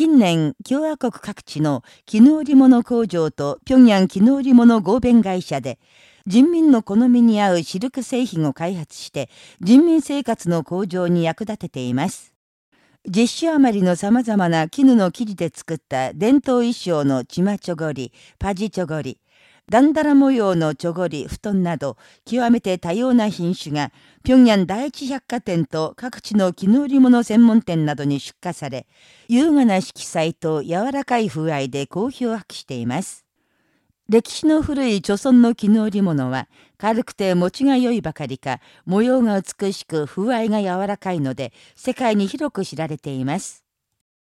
近年、共和国各地の絹織物工場と平壌絹織物合弁会社で、人民の好みに合うシルク製品を開発して、人民生活の向上に役立てています。実種余りの様々な絹の生地で作った伝統衣装のチマチョゴリ、パジチョゴリ、ダンダラ模様のチョゴリ、布団など、極めて多様な品種が、平壌第一百貨店と各地の絹織物専門店などに出荷され、優雅な色彩と柔らかい風合いで好評を博しています。歴史の古い貯村の絹織物は、軽くて持ちが良いばかりか、模様が美しく風合いが柔らかいので、世界に広く知られています。